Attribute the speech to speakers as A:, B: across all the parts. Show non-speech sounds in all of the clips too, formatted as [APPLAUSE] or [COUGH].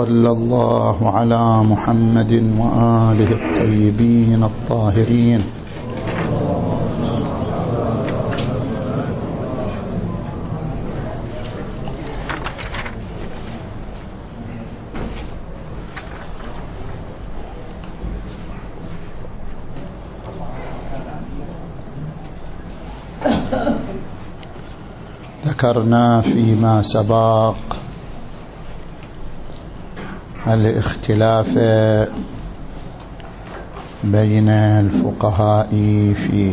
A: صلى الله على محمد وآله الطيبين الطاهرين. ذكرنا فيما سبق الاختلاف بين الفقهاء في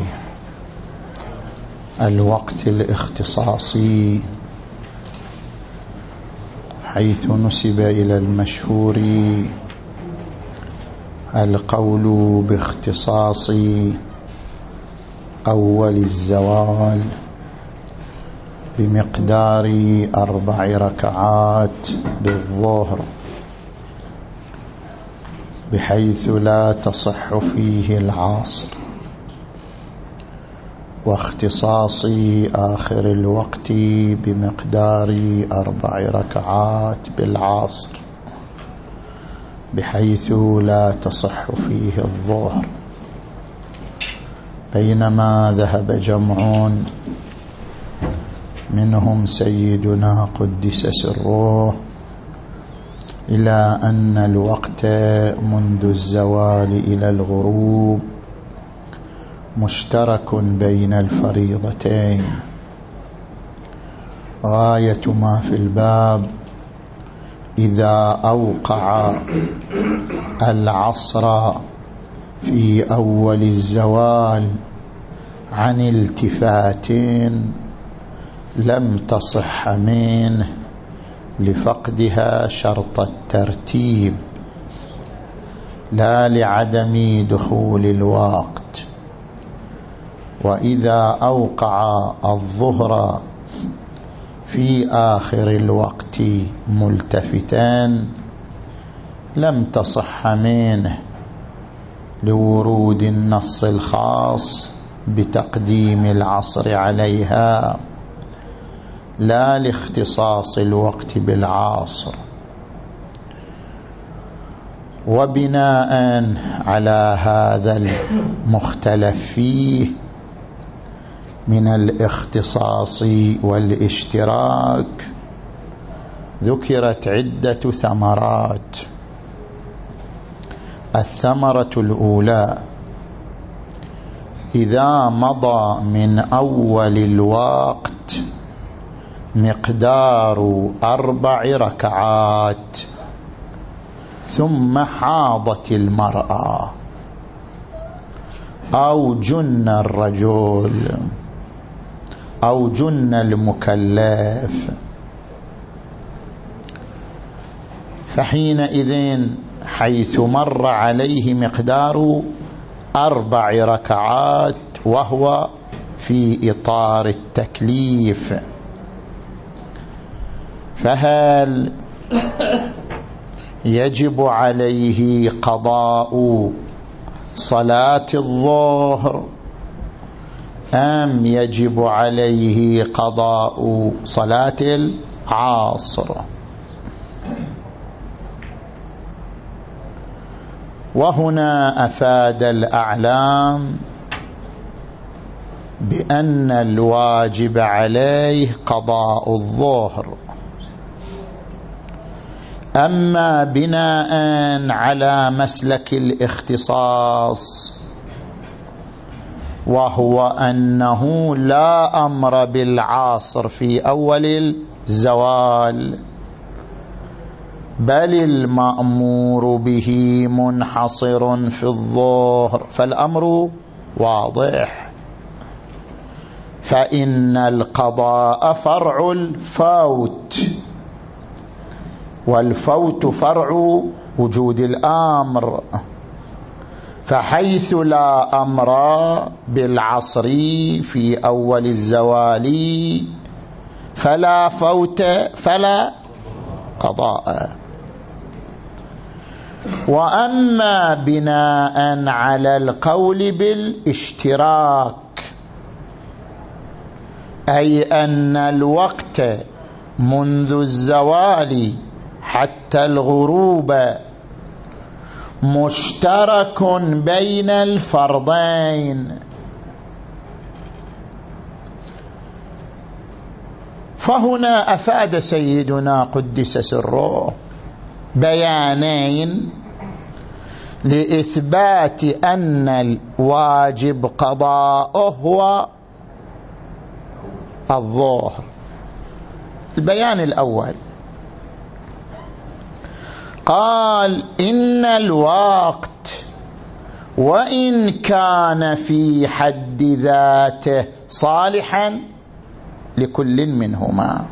A: الوقت الاختصاصي حيث نسب إلى المشهور القول باختصاص أول الزوال بمقدار أربع ركعات بالظهر. بحيث لا تصح فيه العاصر. واختصاص آخر الوقت بمقدار أربع ركعات بالعصر بحيث لا تصح فيه الظهر. بينما ذهب جمع منهم سيدنا قدس سره إلى أن الوقت منذ الزوال إلى الغروب مشترك بين الفريضتين. غاية ما في الباب إذا أوقع العصر في أول الزوال عن التفات لم تصح منه. لفقدها شرط الترتيب لا لعدم دخول الوقت. وإذا أوقع الظهر في آخر الوقت ملتفتان لم تصح منه لورود النص الخاص بتقديم العصر عليها. لا لاختصاص الوقت بالعاصر. وبناء على هذا المختلف فيه من الاختصاص والاشتراك ذكرت عدة ثمرات. الثمرة الأولى إذا مضى من أول الوقت مقدار أربع ركعات. ثم حاضت المرأة. أو جن الرجل. أو جن المكلف. فحينئذ حيث مر عليه مقدار أربع ركعات وهو في إطار التكليف. فهل يجب عليه قضاء صلاة الظهر أم يجب عليه قضاء صلاة العصر؟ وهنا أفاد الأعلام بأن الواجب عليه قضاء الظهر. أما بناء على مسلك الاختصاص وهو أنه لا أمر بالعاصر في أول الزوال بل المأمور به منحصر في الظهر فالأمر واضح. فإن القضاء فرع الفوت. والفوت فرع وجود الآمر. فحيث لا أمر بالعصر في أول الزوال فلا فوت فلا قضاء. واما بناء على القول بالاشتراك أي أن الوقت منذ الزوال حتى الغروب مشترك بين الفرضين. فهنا أفاد سيدنا قدس سره بيانين لإثبات أن الواجب قضاؤه هو الظهر. البيان الأول. قال إن الوقت وإن كان في حد ذاته صالحا لكل منهما.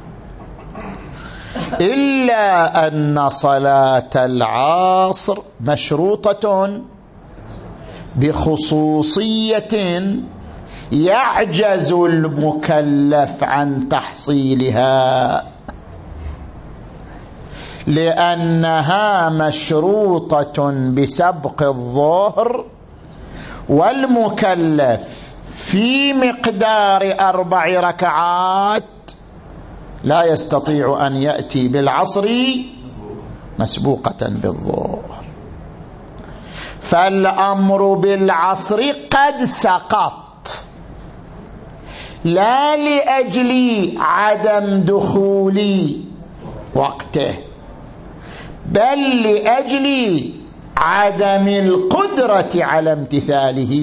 A: إلا أن صلاة العصر مشروطة بخصوصية يعجز المكلف عن تحصيلها. لأنها مشروطة بسبق الظهر والمكلف في مقدار أربع ركعات لا يستطيع أن يأتي بالعصر مسبوقة بالظهر. فالأمر بالعصر قد سقط. لا لأجل عدم دخول وقته. بل لأجل عدم القدرة على امتثاله.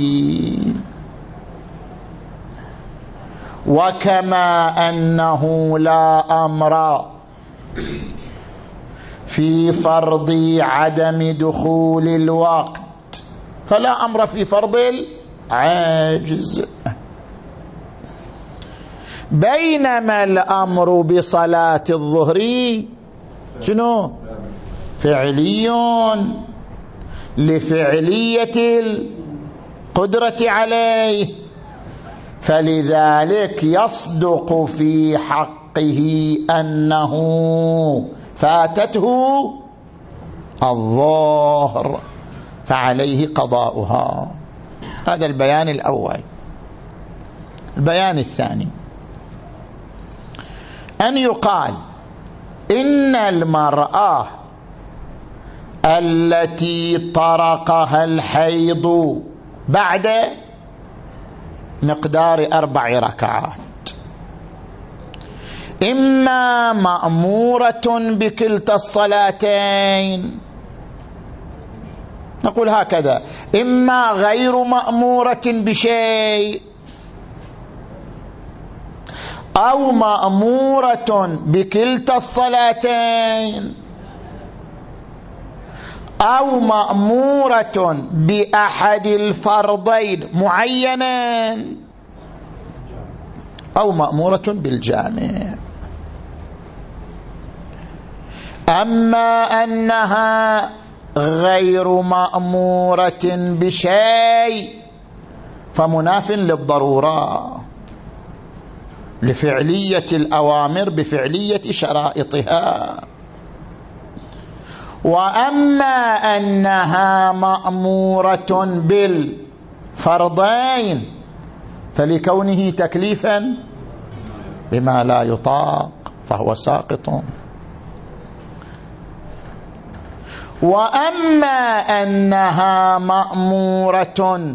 A: وكما أنه لا أمر في فرض عدم دخول الوقت. فلا أمر في فرض العاجز. بينما الأمر بصلاة الظهر شنو؟ فعلي لفعلية القدرة عليه. فلذلك يصدق في حقه أنه فاتته الظهر فعليه قضاؤها. هذا البيان الأول. البيان الثاني. أن يقال إن المرأة التي طرقها الحيض بعد مقدار أربع ركعات. إما مأمورة بكلتا الصلاتين. نقول هكذا. إما غير مأمورة بشيء. أو مأمورة بكلتا الصلاتين. أو مأمورة بأحد الفرضين معينا أو مأمورة بالجامع. أما أنها غير مأمورة بشيء فمناف للضرورة. لفعلية الأوامر بفعلية شرائطها. وأما أنها مأمورة بالفرضين فلكونه تكليفا بما لا يطاق فهو ساقط. وأما أنها مأمورة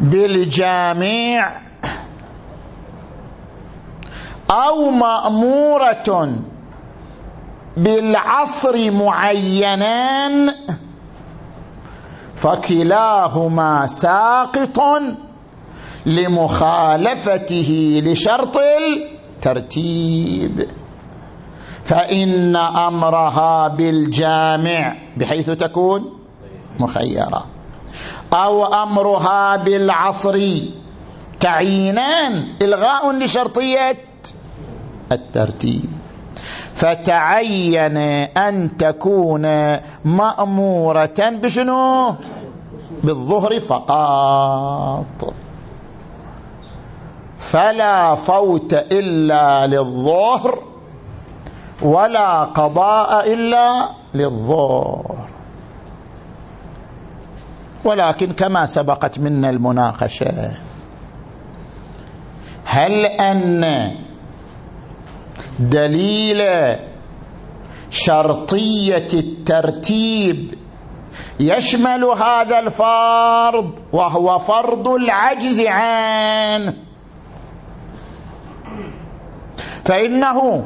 A: بالجامع أو مأمورة بالعصر معينا فكلاهما ساقط لمخالفته لشرط الترتيب. فإن أمرها بالجامع بحيث تكون مخيرة. أو أمرها بالعصر تعيينان إلغاء لشرطية الترتيب. فتعين أن تكون مأمورة بشنو؟ بالظهر فقط. فلا فوت إلا للظهر ولا قضاء إلا للظهر. ولكن كما سبقت منا المناقشة هل أن دليل شرطية الترتيب. يشمل هذا الفرض وهو فرض العجز عنه فإنه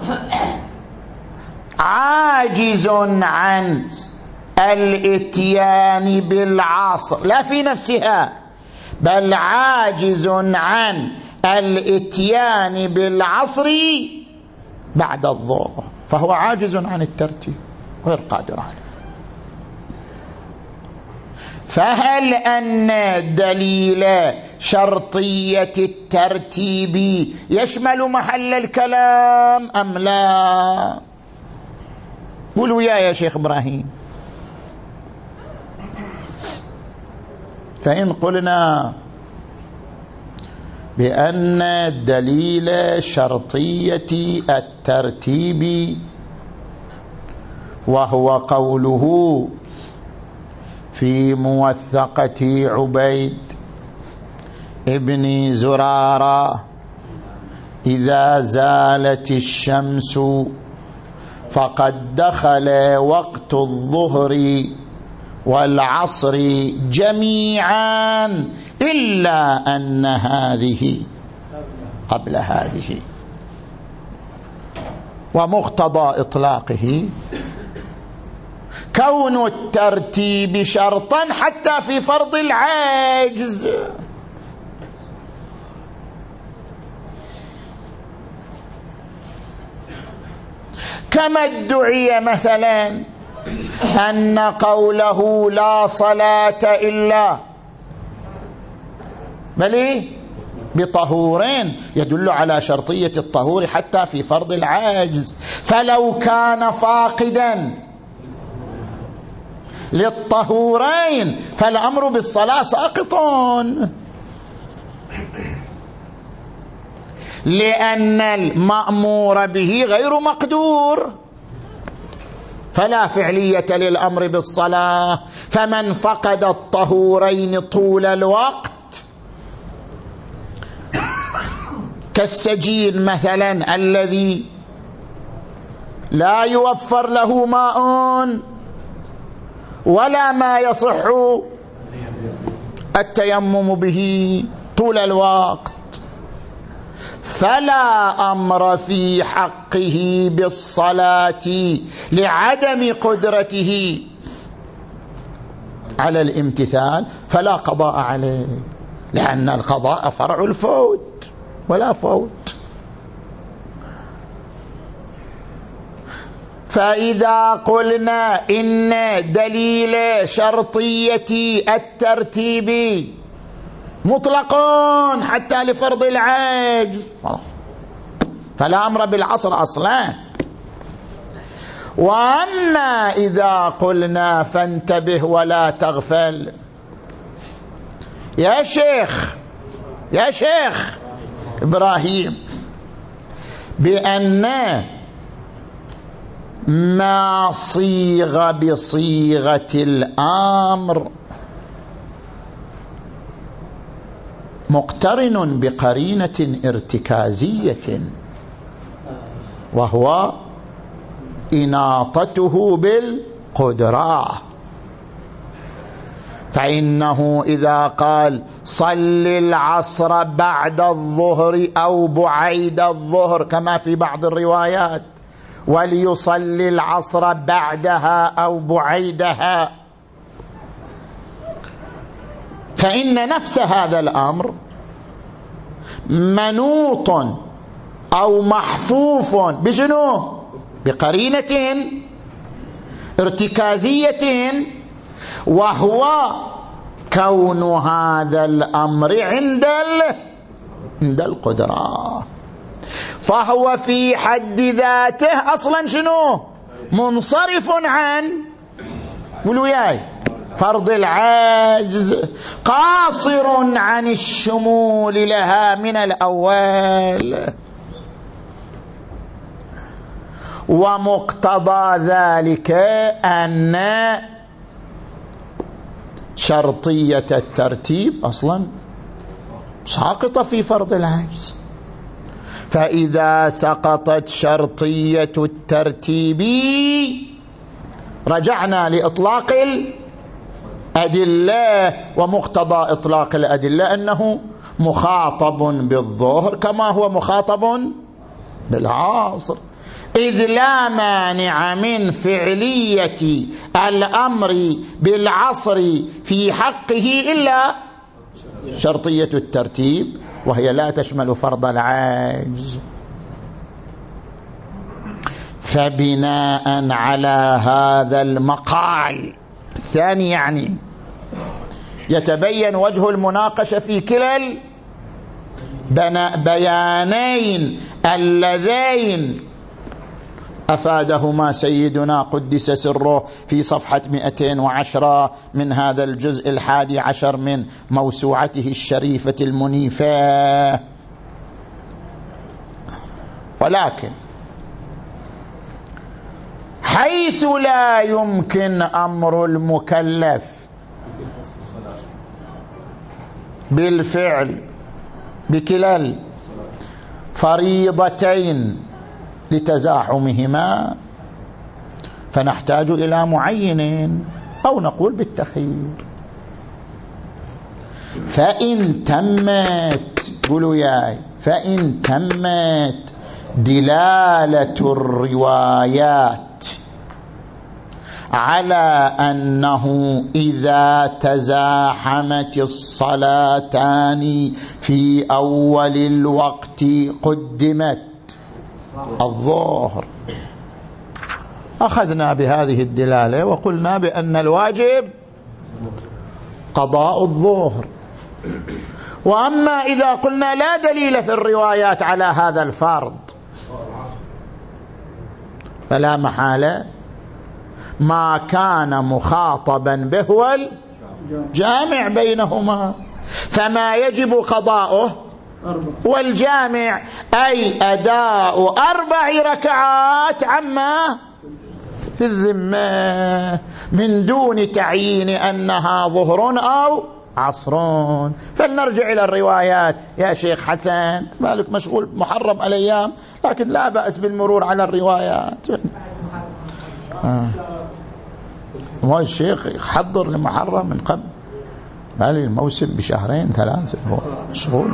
A: عاجز عن الاتيان بالعصر. لا في نفسها بل عاجز عن الاتيان بالعصر بعد الظهر فهو عاجز عن الترتيب غير قادر عليه. فهل أن دليل شرطية الترتيب يشمل محل الكلام أم لا؟ قولوا يا يا شيخ إبراهيم. فإن قلنا بأن دليل شرطية الترتيب وهو قوله في موثقة عبيد ابن زرارة إذا زالت الشمس فقد دخل وقت الظهر والعصر جميعا إلا أن هذه قبل هذه. ومقتضى إطلاقه كون الترتيب شرطا حتى في فرض العاجز كما ادعي مثلا أن قوله لا صلاة إلا بل إيه؟ بطهورين. يدل على شرطية الطهور حتى في فرض العاجز. فلو كان فاقدا للطهورين فالأمر بالصلاة ساقط. لأن المأمور به غير مقدور. فلا فعلية للأمر بالصلاة. فمن فقد الطهورين طول الوقت كالسجين مثلا الذي لا يوفر له ماء ولا ما يصح التيمم به طول الوقت. فلا أمر في حقه بالصلاة لعدم قدرته على الامتثال فلا قضاء عليه لأن القضاء فرع الفوت. ولا فوت. فإذا قلنا إن دليل شرطية الترتيب مطلق حتى لفرض العجز. فلا أمر بالعصر أصلا. وأما إذا قلنا فانتبه ولا تغفل. يا شيخ يا شيخ إبراهيم بأن ما صيغ بصيغة الأمر مقترن بقرينة ارتكازية وهو إناطته بالقدرة. فإنه إذا قال صل العصر بعد الظهر أو بعيد الظهر كما في بعض الروايات وليصلي العصر بعدها أو بعيدها. فإن نفس هذا الأمر منوط أو محفوف بشنو؟ بقرينة ارتكازية وهو كون هذا الأمر عند عند القدرة. فهو في حد ذاته أصلا شنو؟ منصرف عن قولوا ياي فرض العاجز قاصر عن الشمول لها من الأول. ومقتضى ذلك أن شرطية الترتيب أصلا ساقطة في فرض العجز. فإذا سقطت شرطية الترتيب رجعنا لإطلاق الأدلة ومقتضى إطلاق الأدلة أنه مخاطب بالظهر كما هو مخاطب بالعصر. إذ لا مانع من فعلية الأمر بالعصر في حقه إلا شرطية الترتيب وهي لا تشمل فرض العجز. فبناء على هذا المقال الثاني يعني يتبين وجه المناقشة في كلا بيانين اللذين أفادهما سيدنا قدس سره في صفحة 210 من هذا الجزء الحادي عشر من موسوعته الشريفة المنيفة. ولكن حيث لا يمكن أمر المكلف بالفعل بكلا الفريضتين لتزاحمهما. فنحتاج إلى معين أو نقول بالتخيير. فإن تمت قولوا ياي فإن تمت دلالة الروايات على أنه إذا تزاحمت الصلاتان في أول الوقت قدمت. الظهر أخذنا بهذه الدلالة وقلنا بأن الواجب قضاء الظهر وأما إذا قلنا لا دليل في الروايات على هذا الفرض فلا محالة. ما كان مخاطبا به الجامع بينهما. فما يجب قضاؤه والجامع أي أداء أربع ركعات عما؟ في الذمة. من دون تعيين أنها ظهر أو عصرون. فلنرجع إلى الروايات. يا شيخ حسن مالك مشغول محرم الأيام لكن لا بأس بالمرور على الروايات. آه. الشيخ يحضر لمحرم من قبل؟ مالي الموسم بشهرين ثلاثة هو مشغول.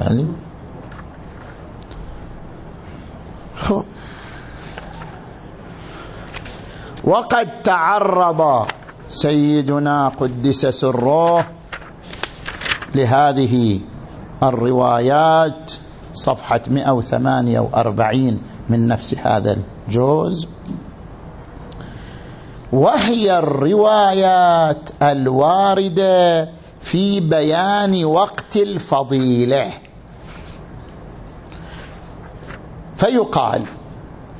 A: يعني. وقد تعرض سيدنا قدس سره لهذه الروايات صفحة 148 من نفس هذا الجوز وهي الروايات الواردة في بيان وقت الفضيلة. فيقال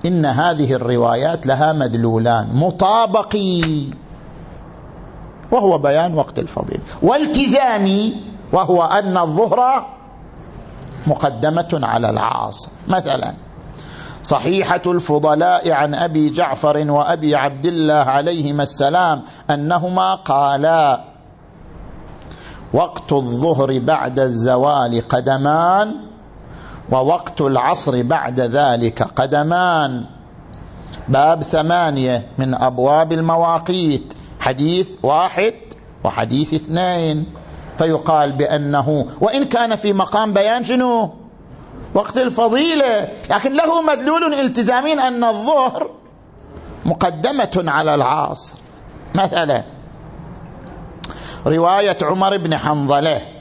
A: إن هذه الروايات لها مدلولان مطابقي وهو بيان وقت الفضيل. والتزامي وهو أن الظهر مقدمة على العاصر مثلا صحيحة الفضلاء عن أبي جعفر وأبي عبد الله عليهما السلام أنهما قالا وقت الظهر بعد الزوال قدمان ووقت العصر بعد ذلك قدمان. باب ثمانية من أبواب المواقيت. حديث واحد وحديث اثنين. فيقال بأنه وإن كان في مقام بيان شنو؟ وقت الفضيلة. لكن له مدلول التزامي أن الظهر مقدمة على العصر مثلا رواية عمر بن حنظلة.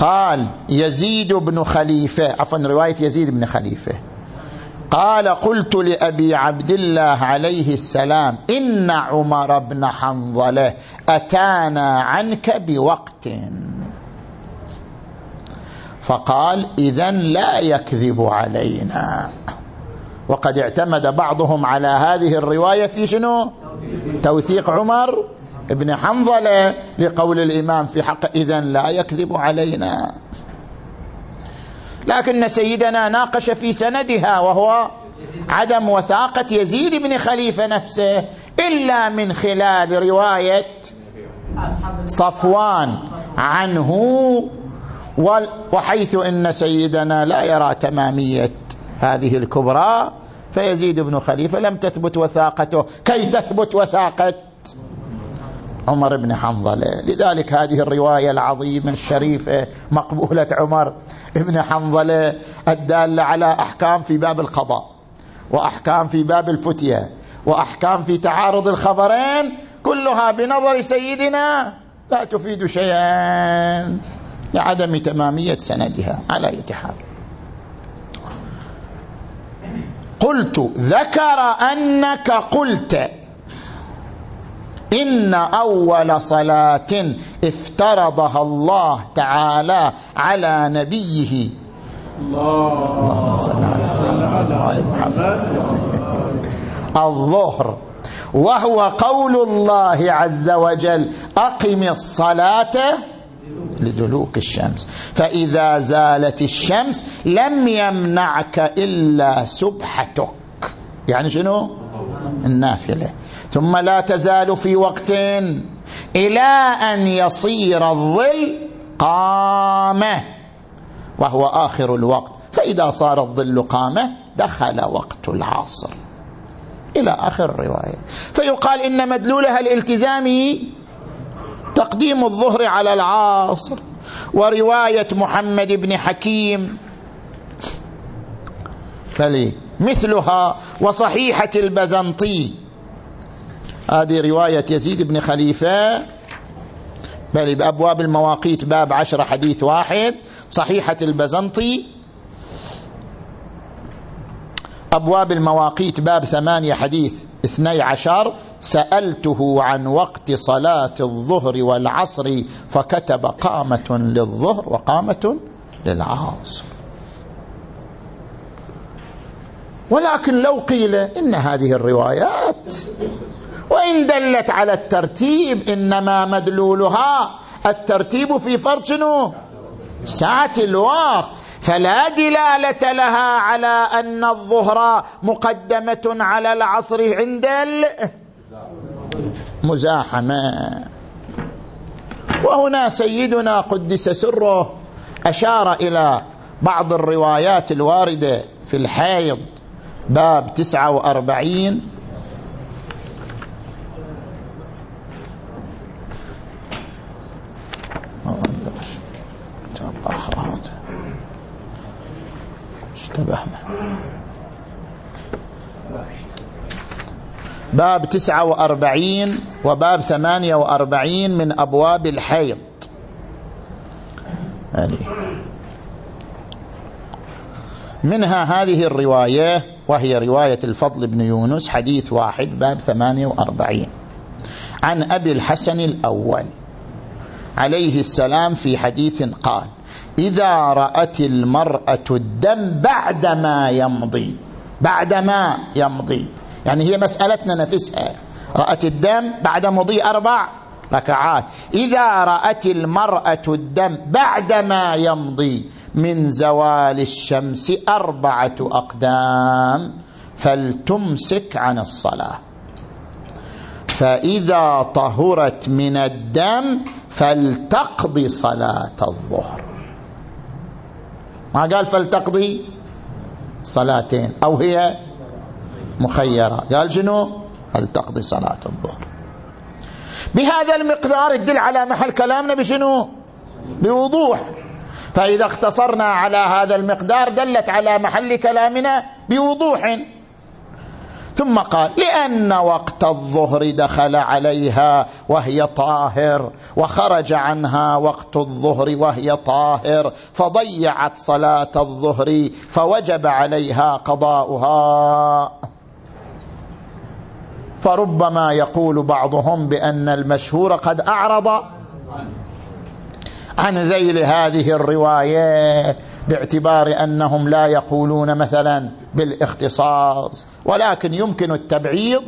A: قال يزيد بن خليفة عفوا رواية يزيد بن خليفة. قال قلت لأبي عبد الله عليه السلام إن عمر بن حنظلة أتانا عنك بوقت. فقال إذا لا يكذب علينا. وقد اعتمد بعضهم على هذه الرواية في شنو؟ توثيق عمر. ابن حنظلة لقول الإمام في حق إذن لا يكذب علينا. لكن سيدنا ناقش في سندها وهو عدم وثاقة يزيد بن خليفة نفسه إلا من خلال رواية صفوان عنه وحيث إن سيدنا لا يرى تمامية هذه الكبرى فيزيد بن خليفة لم تثبت وثاقته. كي تثبت وثاقة؟ عمر بن حنظلة. لذلك هذه الرواية العظيمة الشريفة مقبولة عمر بن حنظلة الدالة على أحكام في باب القضاء وأحكام في باب الفتية وأحكام في تعارض الخبرين كلها بنظر سيدنا لا تفيد شيئا لعدم تمامية سندها على اتحاد قلت ذكر أنك قلت إن أول صلاة افترضها الله تعالى على نبيه. اللهم صل على محمد. الظهر. وهو قول الله عز وجل أقم الصلاة لدلوك الشمس. فإذا زالت الشمس لم يمنعك إلا سبحتك. يعني شنو؟ النافلة. ثم لا تزال في وقت إلى أن يصير الظل قامة وهو آخر الوقت. فإذا صار الظل قامة دخل وقت العصر. إلى آخر الرواية. فيقال إن مدلولها الالتزامي تقديم الظهر على العصر. ورواية محمد بن حكيم. فلي مثلها وصحيحة البزنطي. هذه رواية يزيد بن خليفة بل بأبواب المواقيت باب عشر حديث واحد صحيحة البزنطي. أبواب المواقيت باب ثمانية حديث اثني عشر سألته عن وقت صلاة الظهر والعصر فكتب قامة للظهر وقامة للعصر ولكن لو قيل إن هذه الروايات وإن دلت على الترتيب إنما مدلولها الترتيب في فرض شنو؟ ساعة الوقت. فلا دلالة لها على أن الظهر مقدمة على العصر عند المزاحمة وهنا سيدنا قدس سره أشار إلى بعض الروايات الواردة في الحيض. باب تسعة وأربعين. اشتبهنا باب تسعة وأربعين وباب ثمانية وأربعين من أبواب الحيض. يعني منها هذه الرواية وهي رواية الفضل بن يونس حديث واحد باب ثمانية وأربعين. عن أبي الحسن الأول عليه السلام في حديث قال إذا رأت المرأة الدم بعدما يمضي بعدما يمضي. يعني هي مسألتنا نفسها. رأت الدم بعد مضي أربع ركعات. إذا رأت المرأة الدم بعدما يمضي من زوال الشمس أربعة أقدام فلتمسك عن الصلاة. فإذا طهرت من الدم فلتقضي صلاة الظهر. ما قال فلتقضي صلاتين؟ أو هي مخيرة. قال شنو؟ فلتقضي صلاة الظهر. بهذا المقدار يدل على محل كلامنا بشنو؟ بوضوح. فإذا اختصرنا على هذا المقدار دلت على محل كلامنا بوضوح. ثم قال لأن وقت الظهر دخل عليها وهي طاهر وخرج عنها وقت الظهر وهي طاهر فضيعت صلاة الظهر فوجب عليها قضاؤها. فربما يقول بعضهم بأن المشهور قد أعرض عن ذيل هذه الرواية باعتبار أنهم لا يقولون مثلا بالاختصاص ولكن يمكن التبعيض.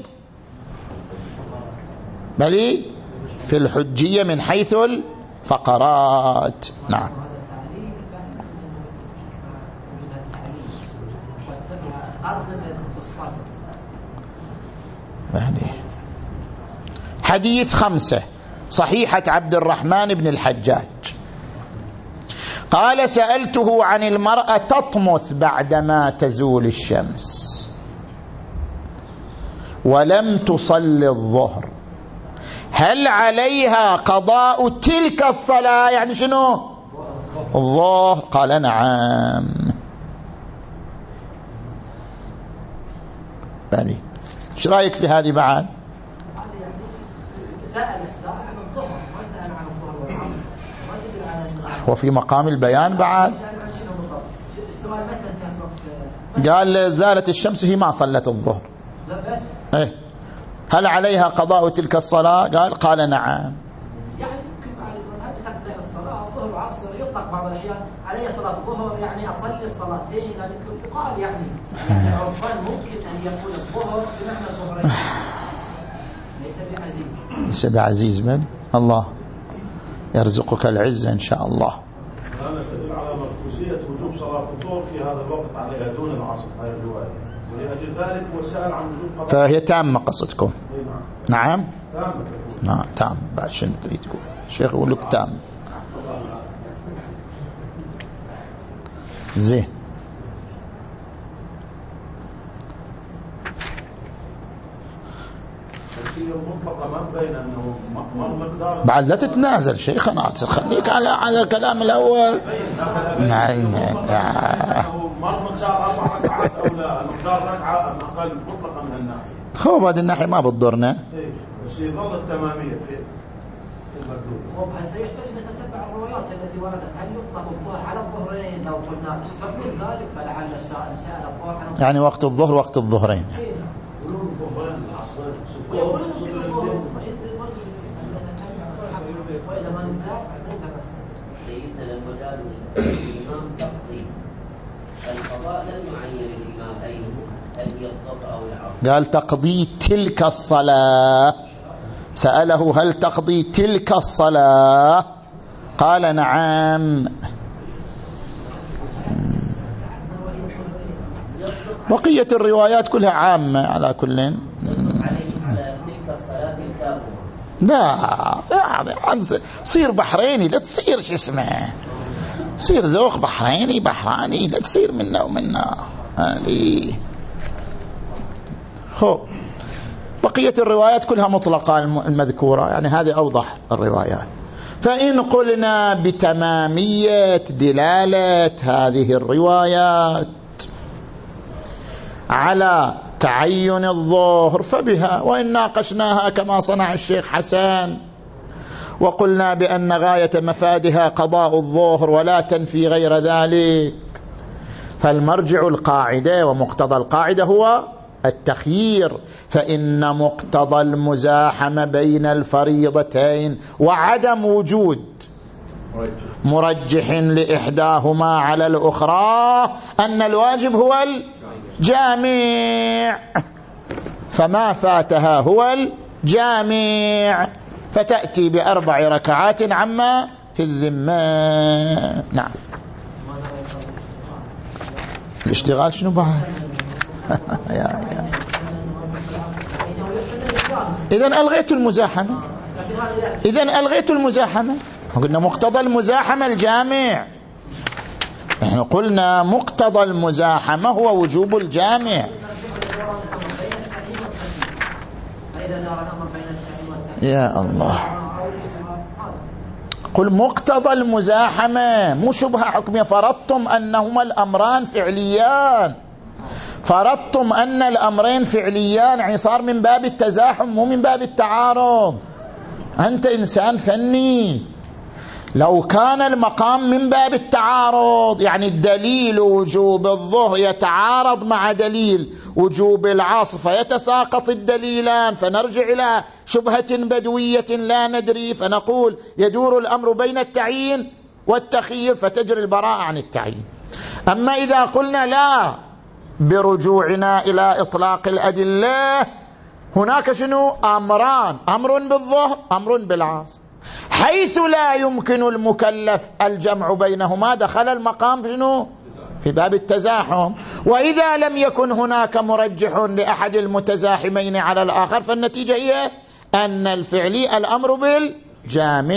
A: بل في الحجية من حيث الفقرات. نعم. يعني حديث خمسة صحيحة عبد الرحمن بن الحجاج. قال سألته عن المرأة تطمث بعدما تزول الشمس. ولم تصلي الظهر. هل عليها قضاء تلك الصلاة؟ يعني شنو؟ الظهر. قال نعم. يعني إيش رأيك في هذه بعد؟ وفي مقام البيان بعد. قال زالت الشمس هي ما صلت الظهر. إيه. هل عليها قضاء تلك الصلاة؟ قال قال نعم. يعني ممكن تقدر الصلاة الظهر والعصر يطلق بعض الأحيان علي صلاة الظهر يعني أصلي الصلاتين يعني يقال يعني يعني عرفان ممكن أن يكون الظهر بمعنى الظهرين ليس بعزيز. ليس بعزيز من؟ الله. يرزقك العزة إن شاء الله.
B: هذا تدل على وجوب صلاة الظهر في هذا الوقت عليها دون العصر هذه الرواية. ولأجل ذلك هو سأل عن وجوب
A: فهي تامة قصدكم؟ نعم. تامة. نعم تام. بعد شنو تريد تقول؟ الشيخ يقول لك تام. زين. بعد لا تتنازل شيخنا خليك على على الكلام الأول. نعم الناحيه هو بعد الناحية ما بتضرنا.
B: بس يظل التماميه في
C: هسه يحتاج نتتبع الروايات التي وردت هل يطلق الظهر على
A: يعني وقت الظهر وقت الظهرين.
C: سيدنا لما الإمام تقضي القضاء لم يعين الإمام أيه هل يقضى أو العصر
A: قال تقضي تلك الصلاة. سأله هل تقضي تلك الصلاة؟ قال نعم. بقية الروايات كلها عامة على كل. لا يعني صير بحريني لا تصير شو اسمه تصير ذوق بحريني بحراني لا تصير منا ومنا. هذه خب بقية الروايات كلها مطلقة المذكورة يعني هذه أوضح الروايات. فإن قلنا بتمامية دلالة هذه الروايات على تعين الظهر فبها وإن ناقشناها كما صنع الشيخ حسان. وقلنا بأن غاية مفادها قضاء الظهر ولا تنفي غير ذلك. فالمرجع القاعدة ومقتضى القاعدة هو التخيير فإن مقتضى المزاحمة بين الفريضتين وعدم وجود مرجح لإحداهما على الأخرى أن الواجب هو الجامع فما فاتها هو الجامع. فتأتي بأربع ركعات عما في الذمة. نعم. الاشتغال شنو [LAUGHS] يا إذا ألغيت المزاحمة. إذا ألغيت المزاحمة. قلنا مقتضى المزاحمة الجامع. نحن قلنا مقتضى المزاحمة هو وجوب الجامع. يا الله. قل مقتضى المزاحمة مو شبهة حكمية. فرضتم أنهما الأمران فعليان. فرضتم أن الأمرين فعليان يعني صار من باب التزاحم مو من باب التعارض. أنت إنسان فني. لو كان المقام من باب التعارض يعني الدليل وجوب الظهر يتعارض مع دليل وجوب العصر فيتساقط الدليلان فنرجع إلى شبهة بدوية لا ندري فنقول يدور الأمر بين التعيين والتخيير فتجري البراءة عن التعيين. أما إذا قلنا لا برجوعنا إلى إطلاق الأدلة هناك شنو؟ أمران أمر بالظهر أمر بالعصر. حيث لا يمكن المكلف الجمع بينهما دخل المقام شنو؟ في باب التزاحم. وإذا لم يكن هناك مرجح لأحد المتزاحمين على الآخر فالنتيجة هي أن الفعلي الأمر بالجامع.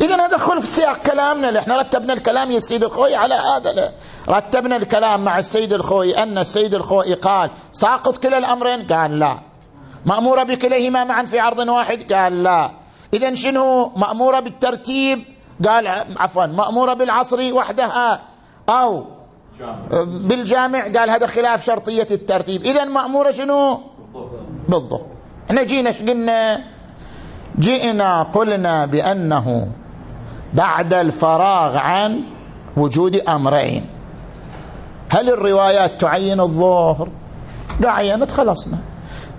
A: إذا هذا خلف سياق كلامنا. إحنا رتبنا الكلام يا السيد الخوي على هذا. رتبنا الكلام مع السيد الخوي أن السيد الخوي قال ساقط كلا الأمرين؟ قال لا. مأمورة بكليهما معا في عرض واحد؟ قال لا. إذا شنو؟ مأمورة بالترتيب؟ قال عفوا مأمورة بالعصر وحدها. أو بالجامع؟ قال هذا خلاف شرطية الترتيب. إذا مأمورة شنو؟ بالظهر إحنا جينا قلنا؟ جئنا قلنا بأنه بعد الفراغ عن وجود أمرين. هل الروايات تعين الظهر؟ لا عينت خلصنا.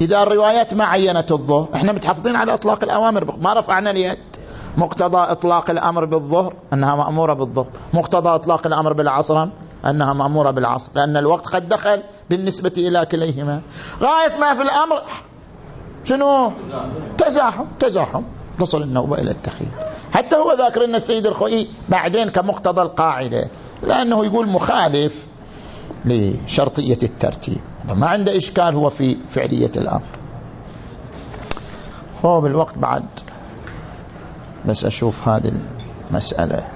A: إذا الروايات ما عينت الظهر إحنا متحفظين على إطلاق الأوامر ما رفعنا اليد. مقتضى إطلاق الأمر بالظهر أنها مأمورة بالظهر. مقتضى إطلاق الأمر بالعصر أنها مأمورة بالعصر. لأن الوقت قد دخل بالنسبة إلى كليهما. غاية ما في الأمر شنو؟ تزاحم تزاحم. تصل النوبة إلى التخيل حتى هو ذاكر أن السيد الخوئي بعدين كمقتضى القاعدة لأنه يقول مخالف لشرطية الترتيب. ما عنده إشكال هو في فعلية الأمر. هو بالوقت بعد بس أشوف هذه المسألة.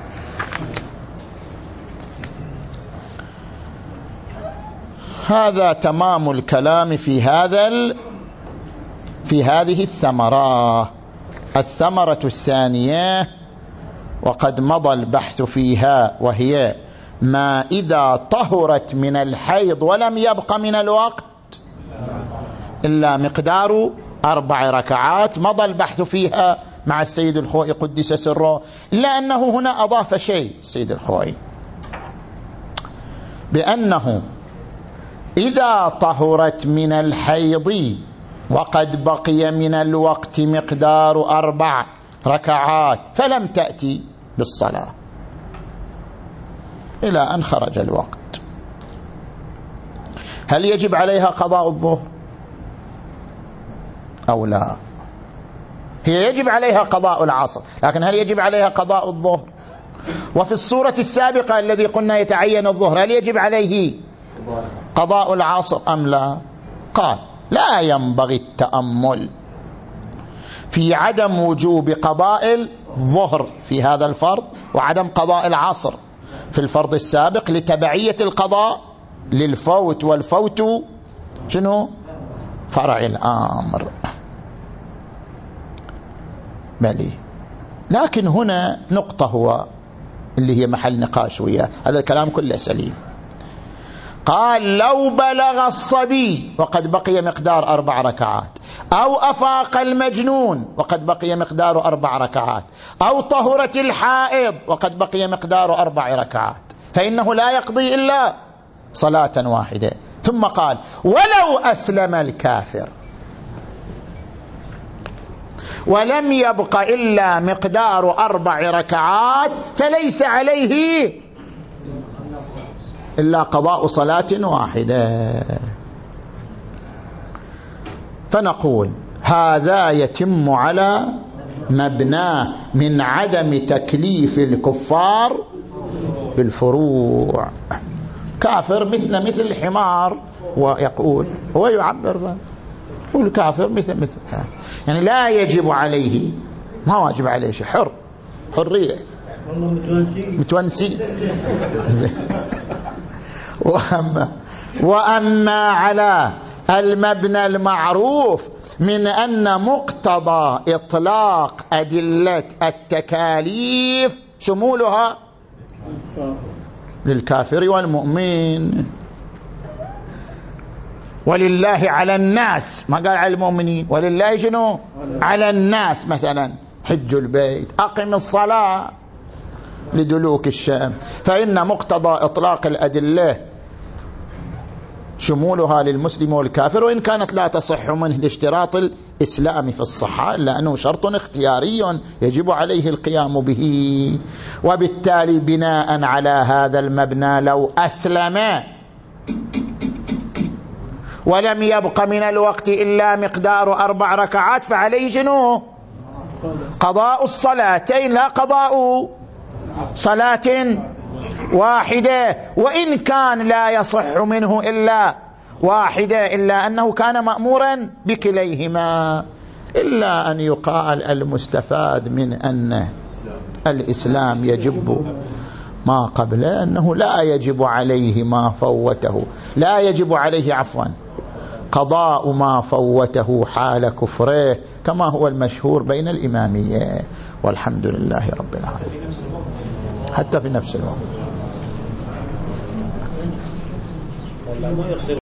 A: هذا تمام الكلام في هذا في هذه الثمرة. الثمرة الثانية وقد مضى البحث فيها وهي ما إذا طهرت من الحيض ولم يبق من الوقت إلا مقدار أربع ركعات مضى البحث فيها مع السيد الخوئي قدس سره إلا أنه هنا أضاف شيء السيد الخوئي. بأنه إذا طهرت من الحيض وقد بقي من الوقت مقدار أربع ركعات فلم تأتي بالصلاة. إلى أن خرج الوقت. هل يجب عليها قضاء الظهر؟ أو لا؟ هي يجب عليها قضاء العصر لكن هل يجب عليها قضاء الظهر؟ وفي الصورة السابقة الذي قلنا يتعين الظهر هل يجب عليه قضاء العصر أم لا؟ قال لا ينبغي التأمل في عدم وجوب قضاء الظهر في هذا الفرض وعدم قضاء العصر. في الفرض السابق لتبعية القضاء للفوت والفوت شنو؟ فرع الأمر. بلي. لكن هنا نقطة هو اللي هي محل نقاش وياه. هذا الكلام كله سليم. قال لو بلغ الصبي وقد بقي مقدار أربع ركعات. أو أفاق المجنون وقد بقي مقدار أربع ركعات. أو طهرت الحائض وقد بقي مقدار أربع ركعات. فإنه لا يقضي إلا صلاة واحدة. ثم قال ولو أسلم الكافر ولم يبق إلا مقدار أربع ركعات فليس عليه إلا قضاء صلاة واحدة. فنقول هذا يتم على مبناه من عدم تكليف الكفار بالفروع. كافر مثل مثل الحمار ويقول هو يعبر. يقول كافر مثل مثل. يعني لا يجب عليه ما واجب عليه شيء حر حرية. متونسين. [LAUGHS] وأما, وأما على المبنى المعروف من أن مقتضى إطلاق أدلة التكاليف شمولها للكافر والمؤمن. ولله على الناس ما قال على المؤمنين ولله شنو؟ على الناس مثلا. حج البيت أقم الصلاة لدلوك الشام. فإن مقتضى إطلاق الأدلة شمولها للمسلم والكافر وإن كانت لا تصح منه الاشتراط الإسلام في الصحة لأنه شرط اختياري يجب عليه القيام به. وبالتالي بناء على هذا المبنى لو أسلم ولم يبق من الوقت إلا مقدار أربع ركعات فعليه شنو؟ قضاء الصلاتين لا قضاء صلاة واحدة وإن كان لا يصح منه إلا واحدة إلا أنه كان مأمورا بكليهما إلا أن يقال المستفاد من أنه الإسلام يجب ما قبله أنه لا يجب عليه ما فوته لا يجب عليه عفوا قضاء ما فوته حال كفره كما هو المشهور بين الإمامية والحمد لله رب العالمين. حتى في نفس الوقت.